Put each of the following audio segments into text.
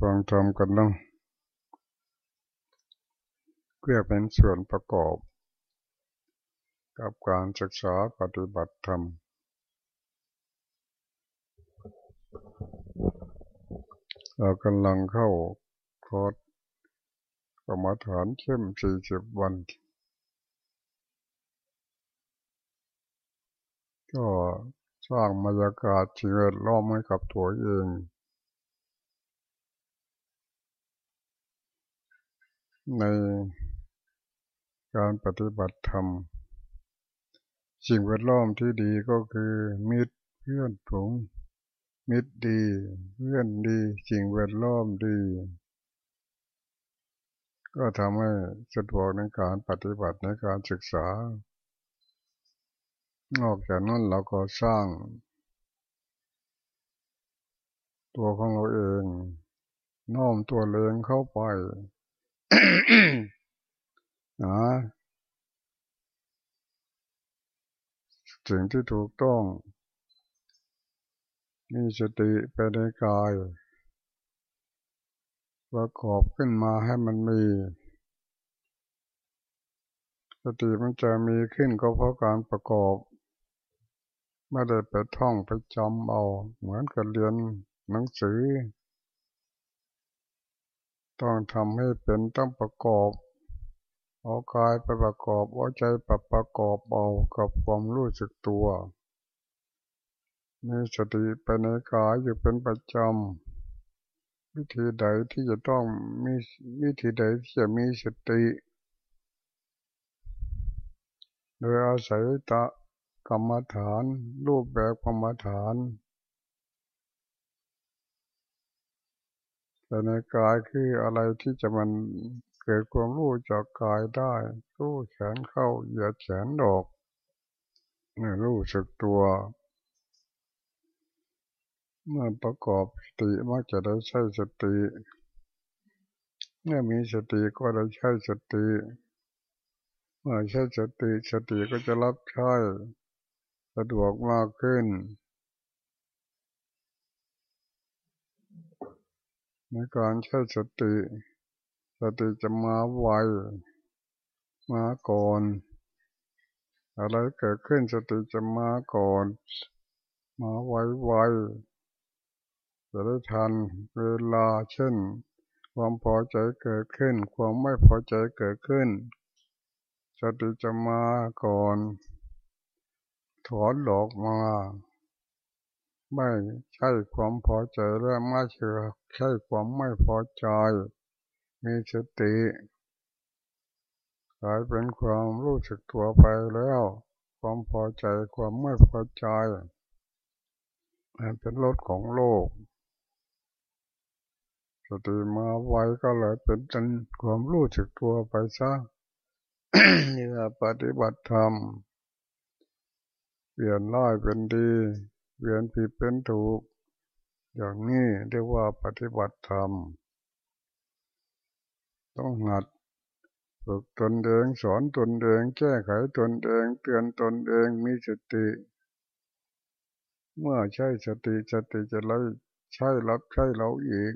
ฟังธรรมกันต้องเพื่อเป็นส่วนประกอบ กับการศึกษาปฏิบัติธรรมเรากำลังเข้าคอร์สกรรมฐานเข้มสี่สิบวัน ก็สร้างบรรยากาศชีวิตล้อมให้กับตัวเอง ในการปฏิบัติธรรม สิ่งแวดล้อมที่ดีก็คือมิตรเพื่อนผงมิตรดี เพื่อนดีสิ่งแวดล้อมดี ก็ทำให้สะดวกในการปฏิบัติในการศึกษา นอกจากนั้นเราก็สร้าง ตัวของเราเอง น้อมตัวเลงเข้าไป นะสิ่งที่ถูกต้อง มีสติไปในกาย ประกอบขึ้นมาให้มันมี สติมันจะมีขึ้นก็เพราะการประกอบ ไม่ได้ไปท่องไปจำเอา เหมือนกับเรียนหนังสือ ต้องทำให้เป็นต้องประกอบ เอากายไปประกอบเอาใจปรับประกอบเอากับความรู้สึกตัว มีสติไปในกายอยู่เป็นประจำ วิธีใดที่จะต้องมีวิธีใดที่จะมีสติ โดยอาศัยตะกรรมฐาน รูปแบบกรรมฐาน แต่ในกายคืออะไรที่จะมันเกิดความรู้จากกายได้รู้แขนเข้าเหยียดแขนดอกนี่รู้สึกตัวเมื่อประกอบสติมักจะได้ใช้สติเมื่อมีสติก็ได้ใช้สติเมื่อใช้สติสติก็จะรับใช้สะดวกมากขึ้น ในการใช้สติ สติจะมาไว มาก่อน อะไรเกิดขึ้นสติจะมาก่อน มาไวไวจะได้ทันเวลาเช่น ความพอใจเกิดขึ้น ความไม่พอใจเกิดขึ้น สติจะมาก่อน ถอนหลอกมา ไม่ใช่ความพอใจและไม่เชื่อใช่ความไม่พอใจ มีสติกลายเป็นความรู้สึกตัวไปแล้ว ความพอใจความไม่พอใจมันเป็นรถของโลกสติมาไวก็เลยเป็นจนความรู้สึกตัวไปซะนี่แหละปฏิบัติธรรม เปลี่ยนร้ายเป็นดี เปลี่ยนผิดเป็นถูก อย่างนี้เรียกว่าปฏิบัติธรรม ต้องหัดฝึกตนเองสอนตนเองแก้ไขตนเองเตือนตนเองมีสติ เมื่อใช้สติสติจะไล่ใช้รับใช้เราอีก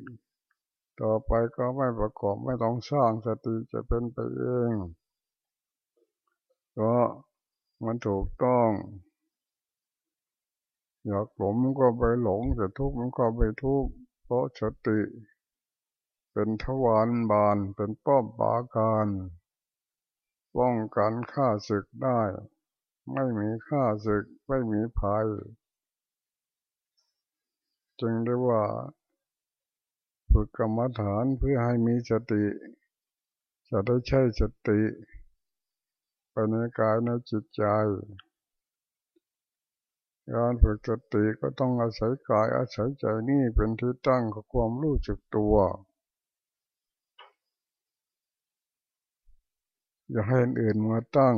ต่อไปก็ไม่ประกอบไม่ต้องสร้างสติจะเป็นไปเอง ก็มันถูกต้อง อยากหลงมันก็ไปหลงแต่ทุกข์มันก็ไปทุกข์เพราะสติ เป็นทวารบานเป็นป้อมปาการป้องกันฆ่าศึกได้ ไม่มีฆ่าศึกไม่มีภัย จึงได้ว่าฝึกกรรมฐานเพื่อให้มีสติ จะได้ใช้สติไปในกายในจิตใจ การฝึกสติก็ต้องอาศัยกายอาศัยใจนี่เป็นที่ตั้งของความรู้จึกตัว อย่าให้อื่นมาตั้ง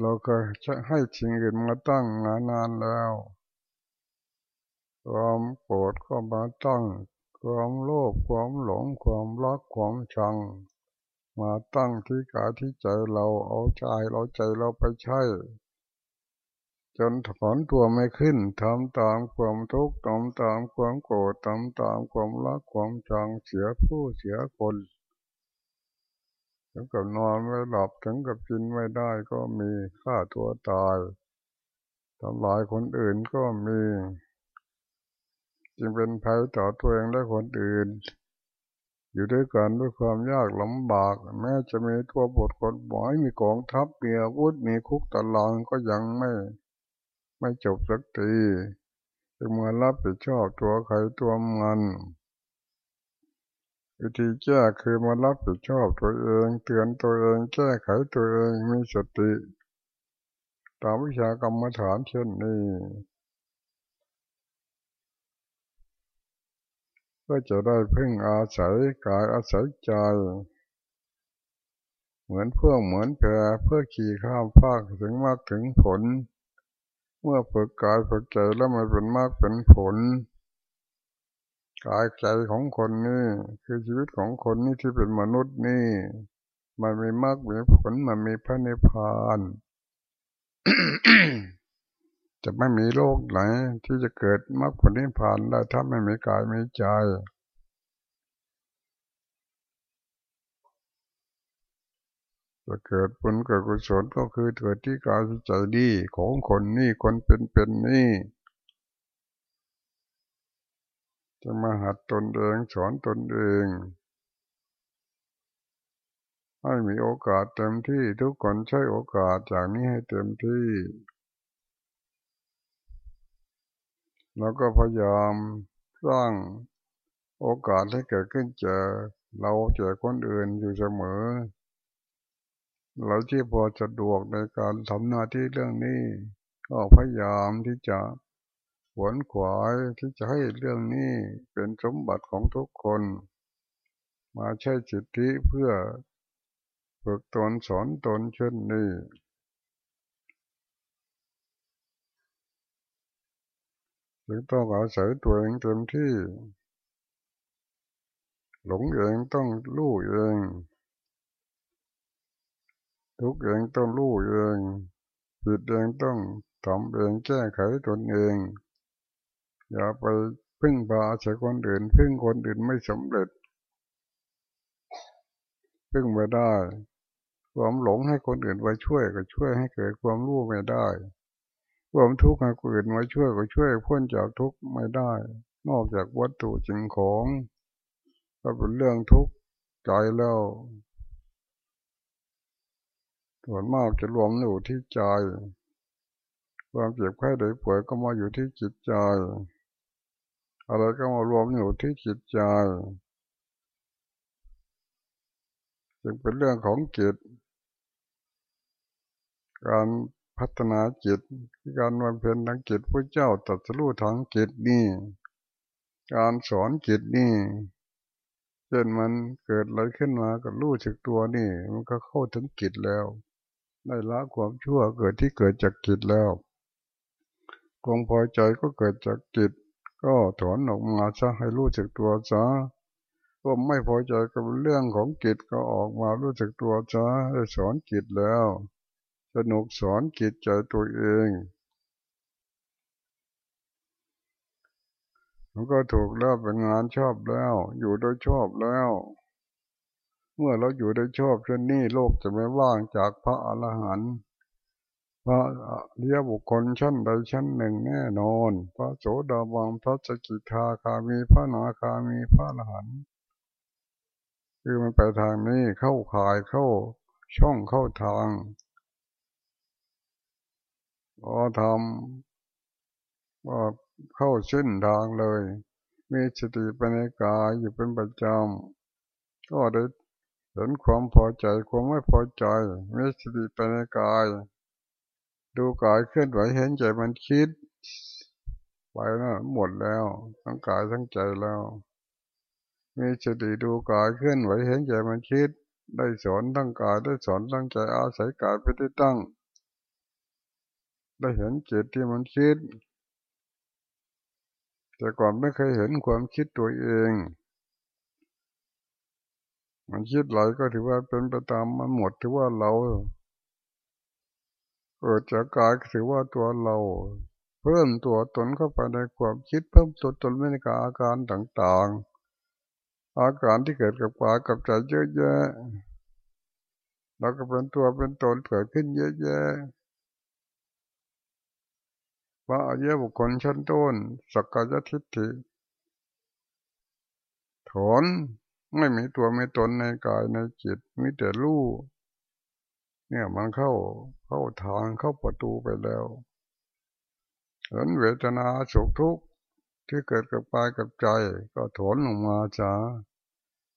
เราก็จะให้ชิงอื่นมาตั้งนานานแล้วความโกรธก็มาตั้ง ความโลภความหลงความรักความชัง มาตั้งที่กายที่ใจเราเอาใจเราใจเราไปใช้ จนถอนตัวไม่ขึ้นทำตามความทุกข์ทำตามความโกรธทำตามความรักความจังเสียผู้เสียคนถึงกับนอนไม่หลับถึงกับกินไม่ได้ก็มีฆ่าตัวตายทำลายคนอื่นก็มี จึงเป็นภัยต่อตัวเองและคนอื่น อยู่ด้วยกันด้วยความยากลำบาก แม้จะมีตัวบทกฎหมายมีกองทัพมีอาวุธมีคุกตารางก็ยังไม่ ไม่จบสักทีจะมารับผิดชอบตัวใครตัวมันวิธีแก้คือมารับผิดชอบตัวเอง เตือนตัวเองแก้ไขตัวเองมีสติ ตามวิชากรรมฐานเช่นนี้ก็จะได้พึ่งอาศัยกายอาศัยใจ เหมือนเพื่อเหมือนแพเพื่อขี่ข้ามฟากถึงมากถึงผล เมื่อฝึกกายฝึกใจแล้วมันเป็นมากเป็นผล กายใจของคนนี่คือชีวิตของคนนี่ที่เป็นมนุษย์นี่ มันมีมากมีผลมันมีพระนิพพานจะไม่มีโลกไหนที่จะเกิดมรรคผลนิพพานได้ถ้าไม่มีกายไม่ใจ จะเกิดบุญเกิดกุศลก็คือเกิดที่กายใจดีของคนนี่คนเป็นเป็นนี่จะมาหัดตนเองสอนตนเอง ให้มีโอกาสเต็มที่ทุกคนใช้โอกาสจากนี้ให้เต็มที่ แล้วก็พยายามสร้างโอกาสให้เกิดขึ้นเจอเราเจอคนอื่นอยู่เสมอ เราที่พอจะดวกในการทำหน้าที่เรื่องนี้ ก็พยายามที่จะขวนขวายที่จะให้เรื่องนี้เป็นสมบัติของทุกคน มาใช้จิตที่เพื่อฝึกตนสอนตนเช่นนี้จึงต้องอาศัยตัวเองเต็มที่ หลงเองต้องรู้เอง ทุกเองต้องรู้เองผิดเองต้องทำเองแก้ไขตนเอง อย่าไปพึ่งพาใช้คนอื่น พึ่งคนอื่นไม่สำเร็จ พึ่งไม่ได้ ความหลงให้คนอื่นไปช่วยก็ช่วยให้เกิดความรู้ไม่ได้ ความทุกข์ให้คนอื่นมาช่วยก็ช่วยพ้นจากทุกข์ไม่ได้ นอกจากวัตถุจริงของ ก็เป็นเรื่องทุกข์ใจแล้ว ส่วนมากจะรวมอยู่ที่ใจ ความเจ็บไข้ได้ป่วยก็มาอยู่ที่จิตใจ อะไรก็มารวมอยู่ที่จิตใจ จึงเป็นเรื่องของจิต การพัฒนาจิต การวันเพ็ญทางจิตพระเจ้าตรัสรู้ทางจิตนี่ การสอนจิตนี่เช่นมันเกิดอะไรขึ้นมากับรู้จักตัวนี่ มันก็เข้าถึงจิตแล้ว ได้ละความชั่วเกิดที่เกิดจากจิตแล้วความพอใจก็เกิดจากจิตก็ถอนออกมาซะให้รู้จักตัวซะก็ไม่พอใจกับเรื่องของจิตก็ออกมารู้จักตัวซะได้สอนจิตแล้ว สนุกสอนจิตใจตัวเองมันก็ถูกแล้วเป็นงานชอบแล้ว อยู่โดยชอบแล้ว เมื่อเราอยู่โดยชอบเช่นนี้โลกจะไม่ว่างจากพระอรหันต์พระเรียบุคคลชั้นใดชั้นหนึ่งแน่นอน พระโสดาบังพระสกิทาคามีพระนาคามีพระอรหันต์คือมันไปทางนี้เข้าขายเข้าช่องเข้าทางพอทำก็เข้าเส้นทางเลย มีสติปัญญายอยู่เป็นประจำก็ได้ เห็นความพอใจความไม่พอใจมีสติไปัญญาย ดูกายเคลื่อนไหวเห็นใจมันคิด ไปนะหมดแล้ว ทั้งกายทั้งใจแล้วมีสติดูกายเคลื่อนไหวเห็นใจมันคิด ได้สอนทั้งกายได้สอนทั้งใจอาศัยกายไปที่ตั้ง ได้เห็นจิตที่มันคิด แต่ก่อนไม่เคยเห็นความคิดตัวเอง มันคิดไหลก็ถือว่าเป็นไปตามมันหมดถือว่าเราก็กิดจากกายถือว่าตัวเรา เพิ่มตัวตนเข้าไปในความคิดเพิ่มตัวตนไม่ในกอาการต่างๆ อาการที่เกิดกับกายกับใจเยอะแยะเราก็เป็นตัวเป็นตนเกิดขึ้นเยอะแยะว่าอายุบุคคลชั้นต้นสักกายทิฏฐิถอน ไม่มีตัวไม่ตนในกายในจิตมีแต่รู้เนี่ยมันเข้าเข้าทางเข้าประตูไปแล้วเห็นเวทนาสุขทุกข์ที่เกิดกับกายกับใจ ก็ถอนลงมาจ้า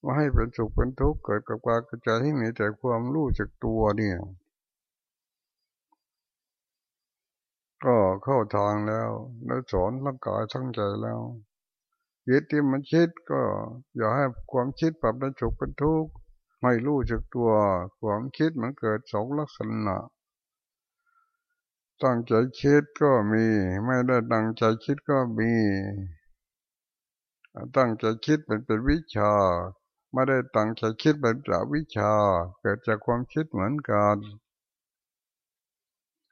ว่าให้เป็นสุขเป็นทุกข์เกิดกับกายกับใจให้มีแต่ความรู้จักตัวเนี่ย ก็เข้าทางแล้วได้สอนร่างกายทั้งใจแล้ว คิดที่มันคิดก็ อย่าให้ความคิดปรับเป็นสุขเป็นทุกข์ไม่รู้จักตัว ความคิดมันเกิดสองลักษณะตั้งใจคิดก็มี ไม่ได้ตั้งใจคิดก็มีตั้งใจคิดเป็นเป็นวิชา ไม่ได้ตั้งใจคิดเป็นจากวิชา เกิดจากความคิดเหมือนกัน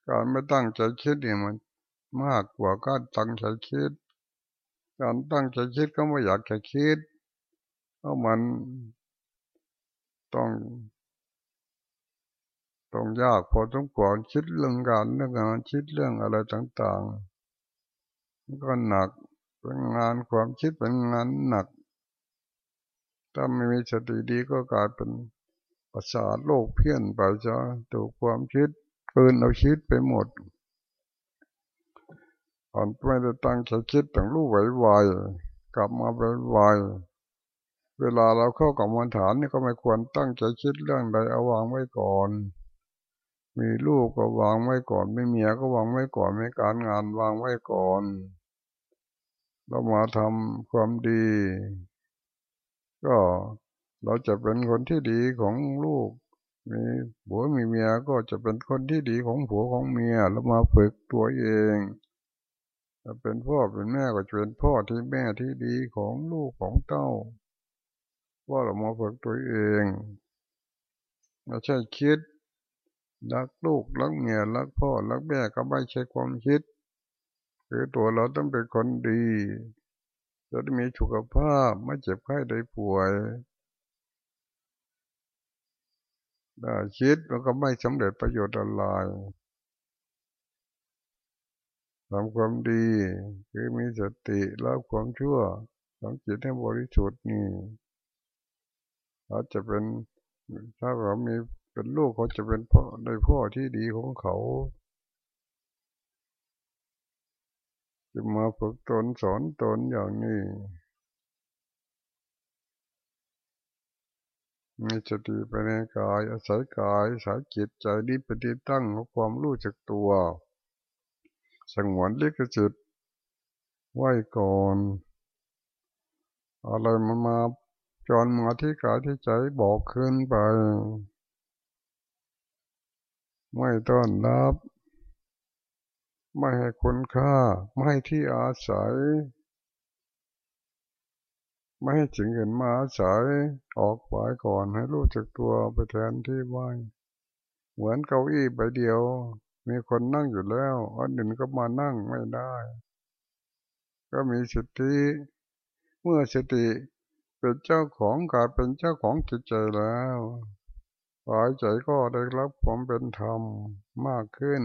การไม่ตั้งใจคิดเนี่ยมันมากกว่าการตั้งใจคิด การตั้งใจคิดก็ไม่อยากจะคิด เพราะมันต้องต้องยากพอต้องกวนคิดเรื่องการเรื่องงานคิดเรื่องอะไรต่างๆ ก็หนักเป็นงานความคิดเป็นงานหนัก ถ้าไม่มีสติดีก็กลายเป็นประสาทโลกเพี้ยนไปจะถูกความคิดปืนเอาคิดไปหมด อ่อนไม่ได้ตั้งใจคิดต้องรู้ไหวๆกลับมาไหวๆเวลาเราเข้ากับมันฐานนี่ก็ไม่ควรตั้งใจคิดเรื่องใดเอาวางไว้ก่อน มีลูกก็วางไว้ก่อน ไม่เมียก็วางไว้ก่อนไม่การงานวางไว้ก่อน เรามาทำความดี ก็เราจะเป็นคนที่ดีของลูกมีผัวมีเมียก็จะเป็นคนที่ดีของผัวของเมียแล้วมาฝึกตัวเอง ถ้าเป็นพ่อเป็นแม่ก็จะเป็นพ่อที่แม่ที่ดีของลูกของเต้าว่าเรามาฝึกตัวเองไม่ใช่คิดรักลูกรักเมียรักพ่อรักแม่ก็ไม่ใช่ความคิด คือตัวเราต้องเป็นคนดีจะได้มีสุขภาพไม่เจ็บไข้ได้ป่วยคิดมันก็ไม่สำเร็จประโยชน์อะไร ทำความดี คือมีสติแล้วความชั่วทำจิตให้บริสุทธิ์นี่เราจะเป็นถ้าเรามีเป็นลูกเขาจะเป็นพ่อในพ่อที่ดีของเขา จะมาฝึกตนสอนตนอย่างนี้มีสติไปในกายอาศัยกายอาศัยจิตใจนี้ปฏิตั้งของความรู้จักตัว สงวนลิขจิตไหวก่อน อะไรมันมาจอนมาที่กายที่ใจบอกขึ้นไป ไม่ต้อนรับ ไม่ให้คุณค่า ไม่ให้ที่อาศัย ไม่ให้สิ่งอื่นมาอาศัย ออกไปก่อนให้รู้จักตัวไปแทนที่ไว้เหมือนเก้าอี้ใบเดียว มีคนนั่งอยู่แล้วอันหนึ่งก็มานั่งไม่ได้ ก็มีสติเมื่อสติเป็นเจ้าของกายเป็นเจ้าของจิตใจแล้วหายใจก็ได้รับความเป็นธรรมมากขึ้น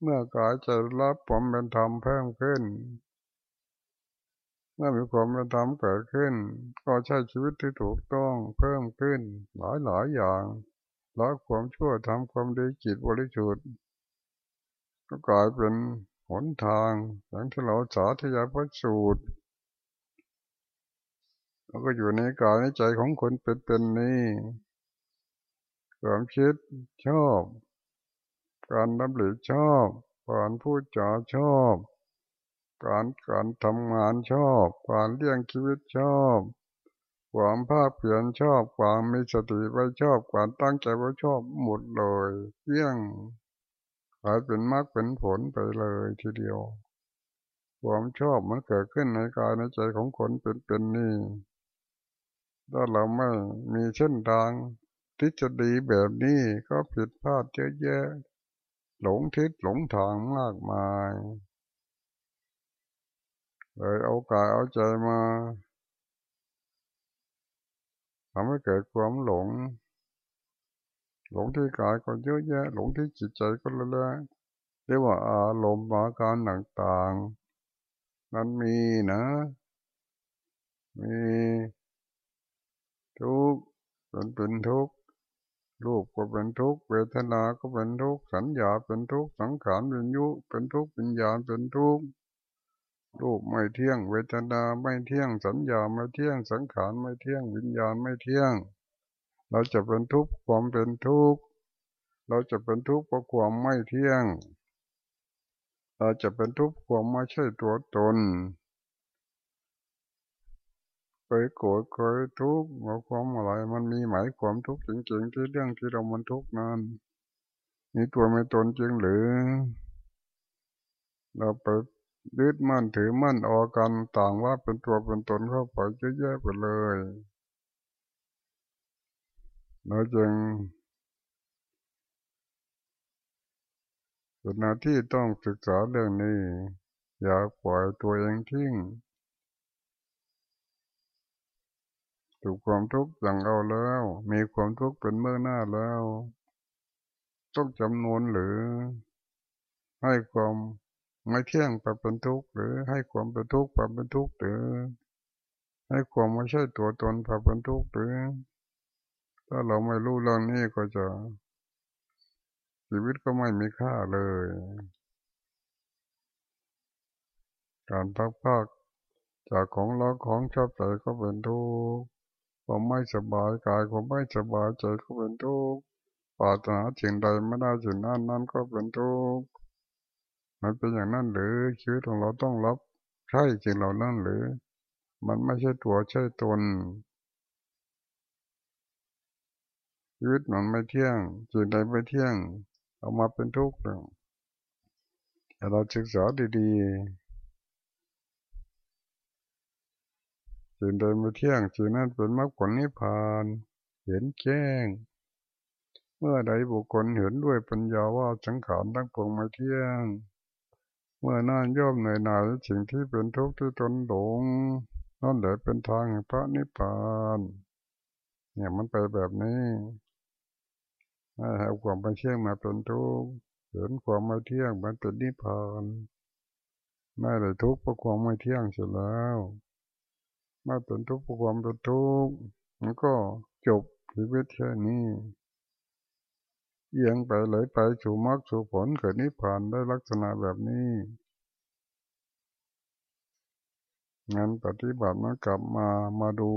เมื่อกายใจรับความเป็นธรรมเพิ่มขึ้น เมื่อมีความเป็นธรรมเกิดขึ้น ก็ใช้ชีวิตที่ถูกต้องเพิ่มขึ้นหลายหลายอย่าง ละความชั่วทำความดีจิตบริสุทธิ์ก็กลายเป็นหนทางอย่างที่เราสาธยายพระสูตรแล้วก็อยู่ในกายในใจของคนเป็นๆนี้ความคิดชอบ การดำริชอบการพูดจาชอบ การการทำงานชอบ การเลี้ยงชีวิตชอบ ความภาคเพียรชอบความมีสติไว้ชอบความตั้งใจไว้ชอบหมดเลยเลี้ยงกลายเป็นมรรคเป็นผลไปเลยทีเดียว ความชอบมันเกิดขึ้นในกายในใจของคนเป็นๆนี่ถ้าเราไม่มีเส้นทางทฤษฎีแบบนี้ก็ผิดพลาดเยอะแยะ หลงทิศหลงทางมากมาย เลยเอากายเอาใจมา ทำให้เกิดความหลง หลงที่กายก็เยอะแยะ หลงที่จิตใจก็เละเรียกว่าอารมณ์อาการต่างๆ นั้นมีนะ มีทุกข์เป็นเป็นทุกข์รูปก็เป็นทุกข์เวทนา ก็เป็นทุกข์สัญญาเป็นทุกข์สังขารวิญญูเป็นทุกข์วิญญาณเป็นทุกข์ รูปไม่เที่ยง เวทนาไม่เที่ยง สัญญาไม่เที่ยง สังขารไม่เที่ยง วิญญาณไม่เที่ยง เราจะเป็นทุกข์ความเป็นทุกข์ เราจะเป็นทุกข์เพราะความไม่เที่ยง เราจะเป็นทุกข์ความไม่ใช่ตัวตนเคยโกรธเคยทุกข์เพราความอะไร มันมีหมายความทุกข์จริงๆ ที่เรื่องที่เรามันทุกข์นั้นมีตัวไม่ตนจริงหรือ เราไป ยึดมั่นถือมั่นออกกันต่างว่าเป็นตัวเป็นตนเข้าไปเยอะแยะไปเลยเราจึงเป็นหน้าที่ต้องศึกษาเรื่องนี้ อย่าปล่อยตัวเองทิ้งถูกความทุกข์สั่งเอาแล้ว มีความทุกข์เป็นเมื่อหน้าแล้ว ต้องจำนวนหรือให้ความ ไม่เที่ยงไปเป็นทุกข์หรือให้ความเป็นทุกข์ไปเป็นทุกข์หรือ ให้ความไม่ใช่ตัวตนไปเป็นทุกข์หรือ ถ้าเราไม่รู้เรื่องนี้ก็จะ ชีวิตก็ไม่มีค่าเลย การพักภาคจากของรักของชอบใจก็เป็นทุกข์ความไม่สบายกายความไม่สบายใจก็เป็นทุกข์ปรารถนาสิ่งใดไม่ได้สิ่งนั้นนั้นก็เป็นทุกข์ มันเป็นอย่างนั้นหรือชีวิตของเราต้องรับใช่จริงเรานั่นหรือ มันไม่ใช่ตัวใช่ตนชีวิตมันไม่เที่ยงสิ่งใดไม่เที่ยง เอามาเป็นทุกข์แต่เราศึกษาดีๆสิ่งใดไม่เที่ยงสิ่งนั้นเป็นมรรคผลนิพพานเห็นแจ้ง เมื่อใดบุคคลเห็นด้วยปัญญาว่าสังขารทั้งปวงไม่เที่ยง เมื่อนั่นย่อมเหนื่อยหน่ายสิ่งที่เป็นทุกข์ที่ตนหลงนั่นแหละเป็นทางพระนิพพานเนี่ยมันไปแบบนี้ให้เอาความไม่เที่ยงมาเป็นทุกข์เห็นความไม่เที่ยงมันเป็นนิพพานไม่ได้ทุกข์เพราะความไม่เที่ยงเสียแล้วไม่เป็นทุกข์เพราะความเป็นทุกข์มันก็จบชีวิตแค่นี้ เอียงไปเลไปสู่มรรคสู่ผลเกิดนิพพานได้ลักษณะแบบนี้งั้นปฏิบัติมันกลับมามาดู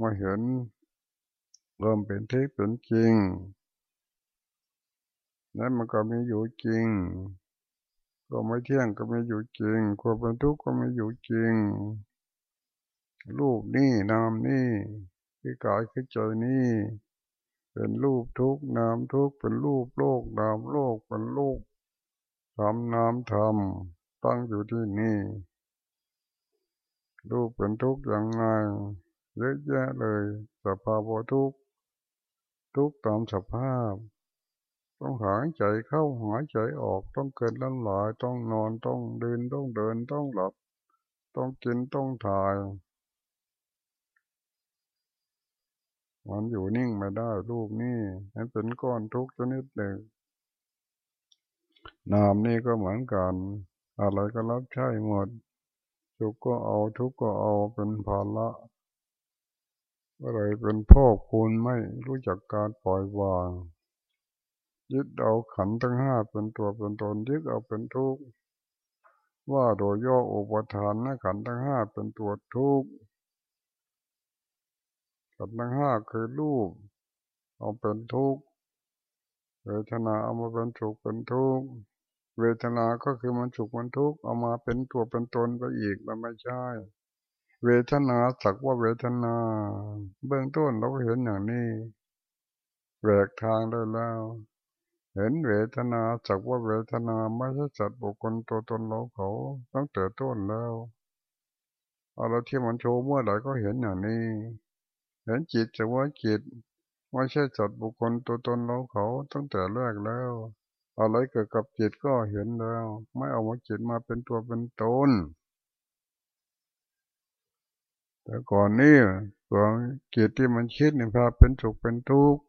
มาเห็นเริ่มเป็นเท็เป็นจริงนั่นมันก็มีอยู่จริงก็ไม่เที่ยงก็ไม่อยู่จริงความเป็นทุกข์ก็ไม่อยู่จริง รูปนี่นามนี่คือกายคือใจนี่ เป็นรูปทุกนามทุกเป็นรูปโลกนามโลกเป็นรูปทำนามทำตั้งอยู่ที่นี่ รูปเป็นทุกอย่างไงเยอะแยะเลย สภาวะทุกทุกตามสภาพ ต้องหายใจเข้าหายใจออกต้องเกิดล้ำหลายต้องนอนต้องเดินต้องเดินต้องหลับ ต้องกินต้องถ่าย มันอยู่นิ่งไม่ได้รูปนี่มันเป็นก้อนทุกข์ชนิดหนึ่งนามนี่ก็เหมือนกัน อะไรก็รับใช้หมดทุกก็เอาทุกก็เอาเป็นภาระอะไรเป็นพ่อคุณไม่รู้จักการปล่อยวาง ยึดเอาขันทั้งห้าเป็นตัวเป็นตนยึดเอาเป็นทุกข์ว่าโดยย่ออุปทานนะขันทั้งห้าเป็นตัวทุกข์ ขันทั้งห้าคือรูป เอาเป็นทุกข์เวทนาเอามาเป็นสุขเป็นทุกข์เวทนาก็คือมันสุขมันทุกข์เอามาเป็นตัวเป็นตนไปอีกมันไม่ใช่ เวทนาสักว่าเวทนา เบื้องต้นเราก็เห็นอย่างนี้แหวกทางได้แล้ว เห็นเวทนาสักว่าเวทนาไม่ใช่สัตว์บุคคลตัวตนเราเขาตั้งแต่ต้นแล้ว เอาเราที่มันโชว์เมื่อไหร่ก็เห็นอย่างนี้ เห็นจิตจะว่าจิตไม่ใช่จัดบุคคลตัวตนเราเขาตั้งแต่แรกแล้ว อะไรเกิดกับจิตก็เห็นแล้ว ไม่เอามาจิตมาเป็นตัวเป็นตนแต่ก่อนนี้ความจิตที่มันคิดนภาพเป็นสุขเป็นทุกข์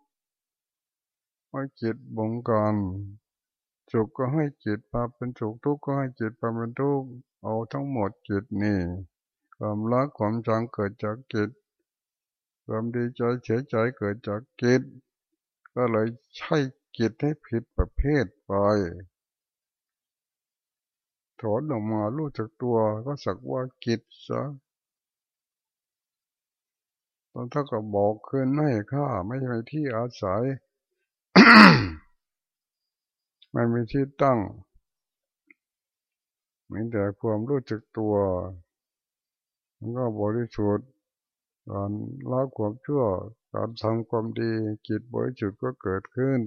ว่าจิตบงการสุขก็ให้จิตพาเป็นสุขทุกข์ก็ให้จิตพาเป็นทุกข์เอาทั้งหมดจิตนี่ ความรักความจังเกิดจากจิต ความดีใจเฉยใจเกิดจากจิต ก็เลยใช้จิตให้ผิดประเภทไป ถอนออกมารู้จักตัวก็สักว่าจิตซะตอนถ้าก็บอกคืนให้ข้าไม่ใช่ที่อาศัยไม่มีที่ตั้งมีแต่ความรู้จักตัว มันก็บริสุทธิ์ การละความชั่ว การทำความดีจิตบริสุทธิ์ก็เกิดขึ้น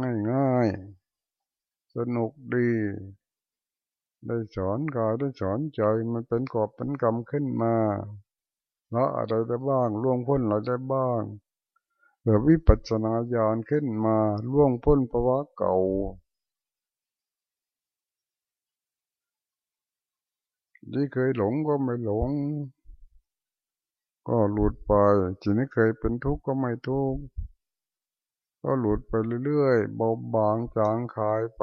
ง่ายง่ายสนุกดี ได้สอนกายได้สอนใจมันเป็นกอบเป็นกรรมขึ้นมาละอะไรได้บ้างล่วงพ้นอะไรได้บ้างเกิดวิปัสสนาญาณขึ้นมาล่วงพ้นภาวะเก่าที่เคยหลงก็ไม่หลง ก็หลุดไปจิตที่เคยเป็นทุกข์ก็ไม่ทุกข์ก็หลุดไปเรื่อยๆเบาบางจางคายไป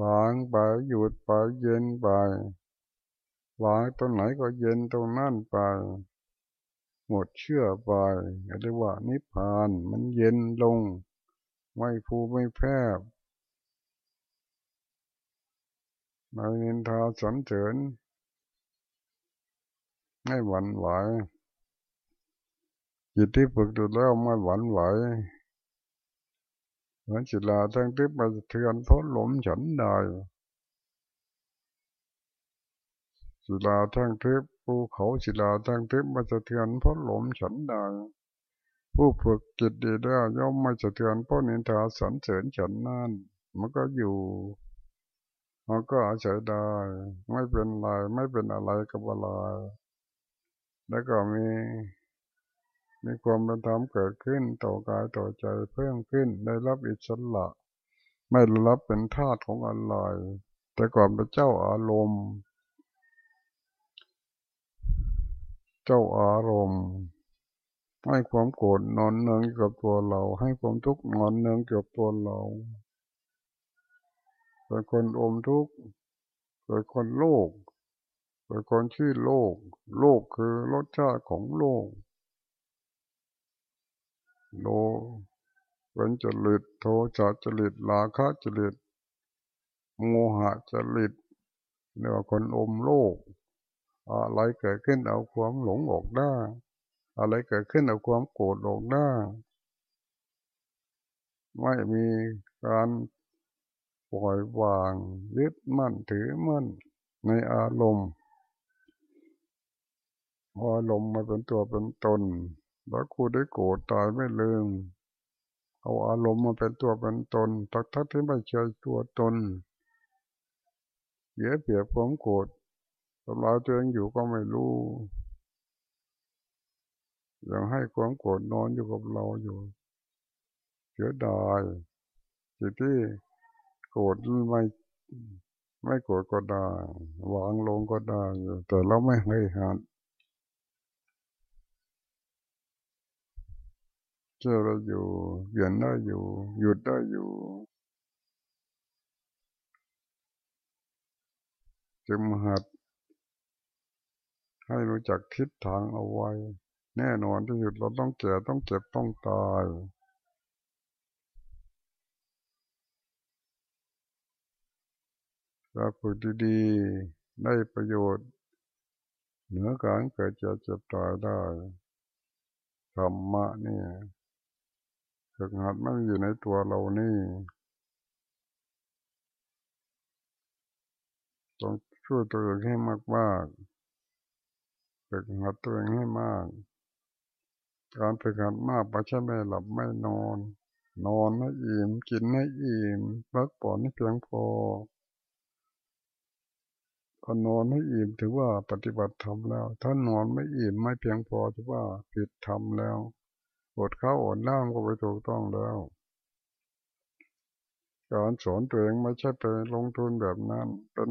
วางไปหยุดไปเย็นไปวางตรงไหนก็เย็นตรงนั่นไป หมดเชื่อไปเรียกว่านิพพานมันเย็นลง ไม่ฟูไม่แพร่ในนินทาสันเฉิน ไม่หวั่นไหวจิตที่ฝึกดูแล้วไม่หวั่นไหวเหมือนจิตลาทั้งทิพย์มาเทือนทดหลมฉันได้ศิลาทั้งทิพย์ภูเขาศิลาทั้งทิพย์มาสะเทือนเพราะหลมฉันได้ผู้ฝึกจิตดีได้ย่อมไม่สะเทือนเพราะนินทาสันเสริญฉันนั่นมันก็อยู่มันก็อาศัยได้ ไม่เป็นไรไม่เป็นอะไรกับอะไร แล้วก็มีมีความเป็นธรรมเกิดขึ้นต่อกายต่อใจเพิ่มขึ้นได้รับอิสระ ไม่รับเป็นทาสของอะไรแต่ก่อนเป็นเจ้าอารมณ์ เจ้าอารมณ์ให้ความโกรธนอนเนืองกับตัวเรา ให้ความทุกข์นอนเนืองเกับตัวเราเป็นคนอมทุกข์เป็นคนโลก เป็นคนชื่อโลก โลกคือรสชาติของโลก โลเป็นจริตโทสะจริตลาคะจริตโมหะจริตเรียกว่าคนอมโลก อะไรเกิดขึ้นเอาความหลงออกได้ อะไรเกิดขึ้นเอาความโกรธออกได้ ไม่มีการปล่อยวางยึดมั่นถือมั่นในอารมณ์ พออารมณ์มาเป็นตัวเป็นตนแล้วคูได้โกรธตายไม่ลืม เอาอารมณ์มาเป็นตัวเป็นตนทักทักที่ไม่ใช่ตัวตนเยียเปียบความโกรธทำลายตัวเองอยู่ก็ไม่รู้ยังให้ความโกรธนอนอยู่กับเราอยู่เสียดายจิตที่โกรธไม่ไม่โกรธก็ได้วางลงก็ได้แต่เราไม่ให้หัด เจอเราอยู่เปลี่ยนได้อยู่ หยุดได้อยู่จึงหัด ให้รู้จักทิศทางเอาไว้ แน่นอนที่สุดเราต้องแก่ต้องเจ็บต้องตายถ้าฝึกดีๆได้ประโยชน์ เหนือการเกิดเจ็บเจ็บตายได้ธรรมะนี่ ฝึกหัดไม่อยู่ในตัวเรานี่ต้องช่วยตัวเองให้มากๆฝึกหัดตัวเองให้มาก การฝึกหัดมากไม่ใช่ไม่หลับไม่นอน นอนให้อิ่มกินให้อิ่มพักผ่อนให้เพียงพอนอนให้อิ่มถือว่าปฏิบัติธรรมแล้ว ถ้านอนไม่อิ่มไม่เพียงพอถือว่าผิดธรรมแล้ว อดข้าวอดน้ำก็ไปถูกต้องแล้ว การสอนตัวเองไม่ใช่ไปลงทุนแบบนั้น เป็น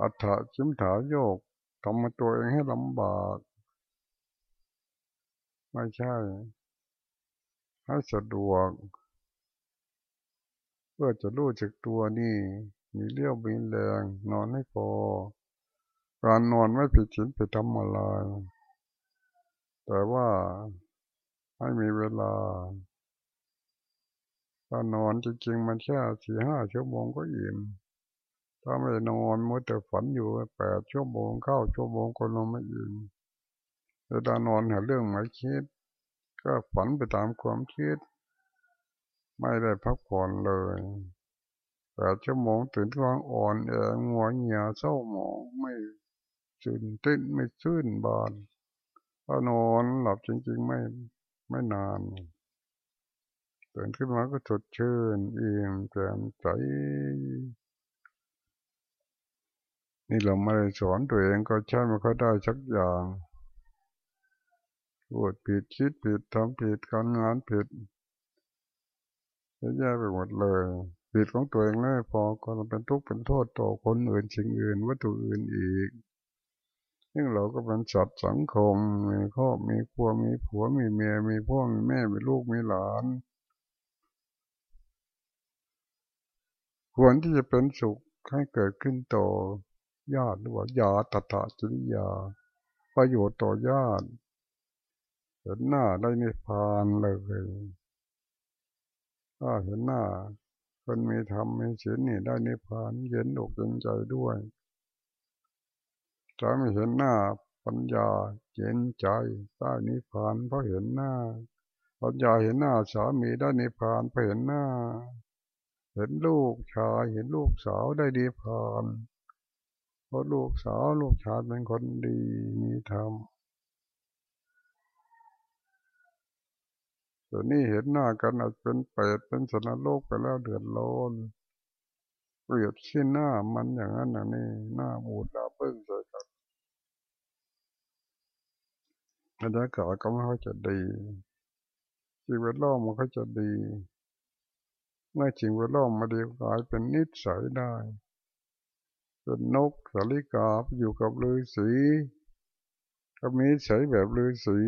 อัฏฐชิมถาโยกทำมาตัวเองให้ลำบาก ไม่ใช่ ให้สะดวก เพื่อจะรู้จักตัวนี่ มีเลี้ยวมีแรงนอนให้พอ การนอนไม่ผิดศีลผิดธรรมอะไรแต่ว่า ให้มีเวลาถ้านอนจริงๆมันแค่สี่ห้าชั่วโมงก็อิ่มถ้าไม่นอนมัวแต่ฝันอยู่แปดชั่วโมงเข้าชั่วโมงก็นอนไม่อิ่มเวลานอนหาเรื่องไม่คิด ก็ฝันไปตามความคิด ไม่ได้พักผ่อนเลยแปดชั่วโมงตื่นกลางอ่อนแองัวเหี่ยเศร้าหมองไม่ชื่นเต้นไม่ชื่นบานถ้านอนหลับจริงๆไม่ ไม่นานตื่นขึ้นมาก็สดชื่นอิ่มแจ่มใสนี่เราไม่ได้สอนตัวเองก็ใช่ไม่ค่อยได้สักอย่างพูดผิดคิดผิดทำผิดการงานผิดแย่ไปหมดเลยผิดของตัวเองไม่พอก็เป็นทุกข์เป็นโทษต่อคนอื่นสิ่งอื่นวัตถุอื่นอีก ซึ่งเราก็เป็นสัตว์สังคม มีครอบมีครัวมีผัวมีเมียมีพ่อมีแม่มีลูกมีหลาน ควรที่จะเป็นสุขให้เกิดขึ้นต่อญาติหรือว่ายาตถาจริยา ประโยชน์ต่อญาติเห็นหน้าได้ในพานเลยถ้าเห็นหน้าคนมีธรรมมีศีลนี่ได้ในพพานเย็นอกเย็นใจด้วย ถ้าไม่เห็นหน้าปัญญาเย็นใจได้นิพพานเพราะเห็นหน้า ปัญญาเห็นหน้าสามีได้นิพพานเพราะเห็นหน้า เห็นลูกชายเห็นลูกสาวได้ดีพานเพราะลูกสาวลูกชายเป็นคนดีมีธรรมตัวนี้เห็นหน้ากันอาจเป็นเปรตเป็นสนโลกไปแล้วเดือดร้อนเปรียบชี้หน้ามันอย่างนั้นอย่างนี้หน้าบูดาเบิ้งใส่กัน บรรยากาศก็ไม่ค่อยจะดีชีวิตล้อมมันก็จะดี เมื่อสิ่งแวดล้อมมาดีกลายเป็นนิสัยได้เป็นนกสาลิกาอยู่กับฤาษีก็มีนิสัยแบบฤาษี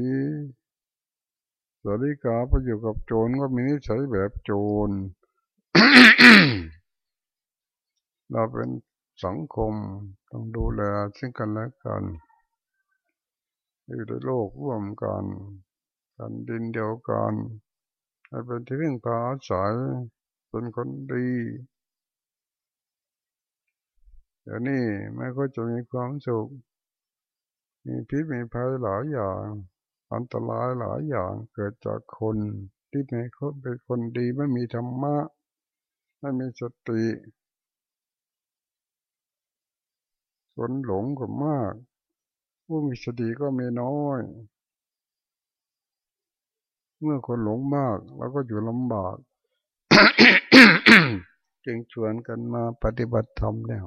สาลิกาไปอยู่กับโจรก็มีนิสัยแบบโจรเราเป็นสังคมต้องดูแลซึ่งกันและกัน อยู่ในโลกร่วมกันกันดินเดียวกันให้เป็นที่พึ่งพาอาศัยเป็นคนดีเดี๋ยวนี้ไม่ก็จะมีความสุข มีพิษมีภัยหลายอย่าง อันตรายหลายอย่างเกิดจากคนที่ไม่เป็นคนดีไม่มีธรรมะ ไม่มีสติคนหลงก็มาก ผู้มีสติก็มีน้อย เมื่อคนหลงมากเราก็อยู่ลำบาก จึงชวนกันมาปฏิบัติธรรมแล้ว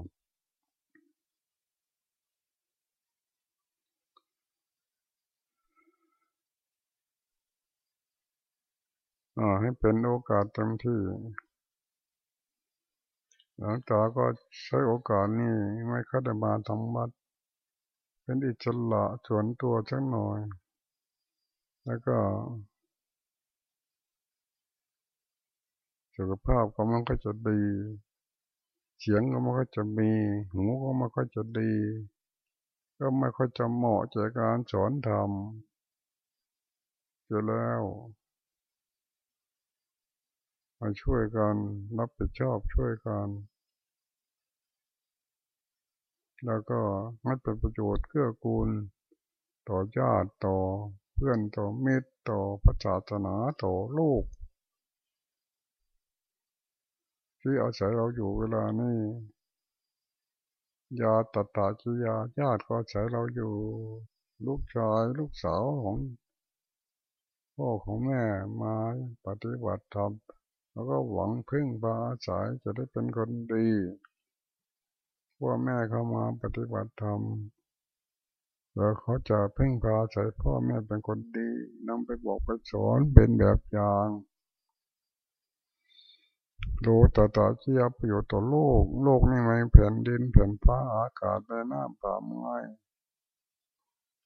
ให้เป็นโอกาสเต็มที่หลังจากก็ใช้โอกาสนี้ไม่คัดมาทำบัด เป็นอิจละชวนตัวชักหน่อย แล้วก็ สุขภาพก็มันก็จะดี เสียงก็มันก็จะมี หูก็มันก็จะดี ก็ไม่ค่อยจะเหมาะจากการสอนธรรมจอแล้วมาช่วยกันรับผิดชอบช่วยกัน แล้วก็ให้เป็นประโยชน์เกื้อกูล ต่อญาติต่อเพื่อนต่อมิตรต่อพระศาสนาต่อลูก ที่อาศัยเราอยู่เวลานี้ยาตตาจิยาญาติก็อาศัยเราอยู่ ลูกชายลูกสาวของพ่อของแม่มาปฏิบัติธรรมแล้วก็หวังพึ่งพาอาศัยจะได้เป็นคนดี พ่อแม่เขามาปฏิบัติธรรมแล้วเขาจะเพ่งพาใส่พ่อแม่เป็นคนดีนำไปบอกไปสอนเป็นแบบอย่างโลตตาเจียประโยชน์ต่อโลก โลกนี่ไม่แผ่นดินแผ่นฟ้าอากาศและน้ำป่าไม้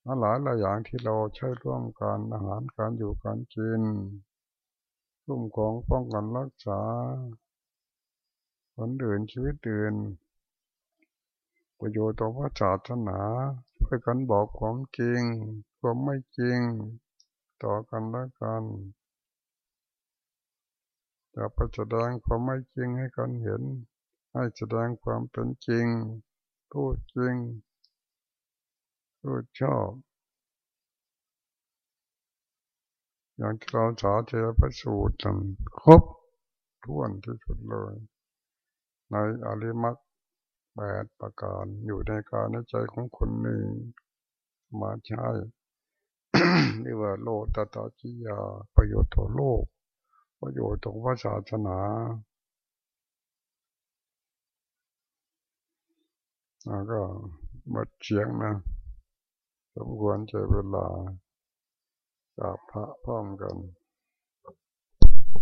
หลายหลายอย่างที่เราใช้ร่วมกันอาหารการอยู่การกินรุ่มของป้องกันรักษาคนอื่นชีวิตอื่น ประโยชน์ต่อพระศาสนาช่วยกันบอกความจริง ความไม่จริง ต่อกันและกันอย่าไปแสดงความไม่จริงให้กันเห็น ให้แสดงความเป็นจริงพูดจริงพูดชอบ อย่างที่เราสาธยายประสูตรครบท้วนที่สุดเลย ในอริมัก แปดประการอยู่ในการในใจของคนหนึ่ง มาใช้นี่ว่าโลตตาจิยา ประโยชน์ต่อโลก ประโยชน์ขอพระศาสนาแล้วก็มาเชียงนะสมควรใจเวลากับพระพร้อมกัน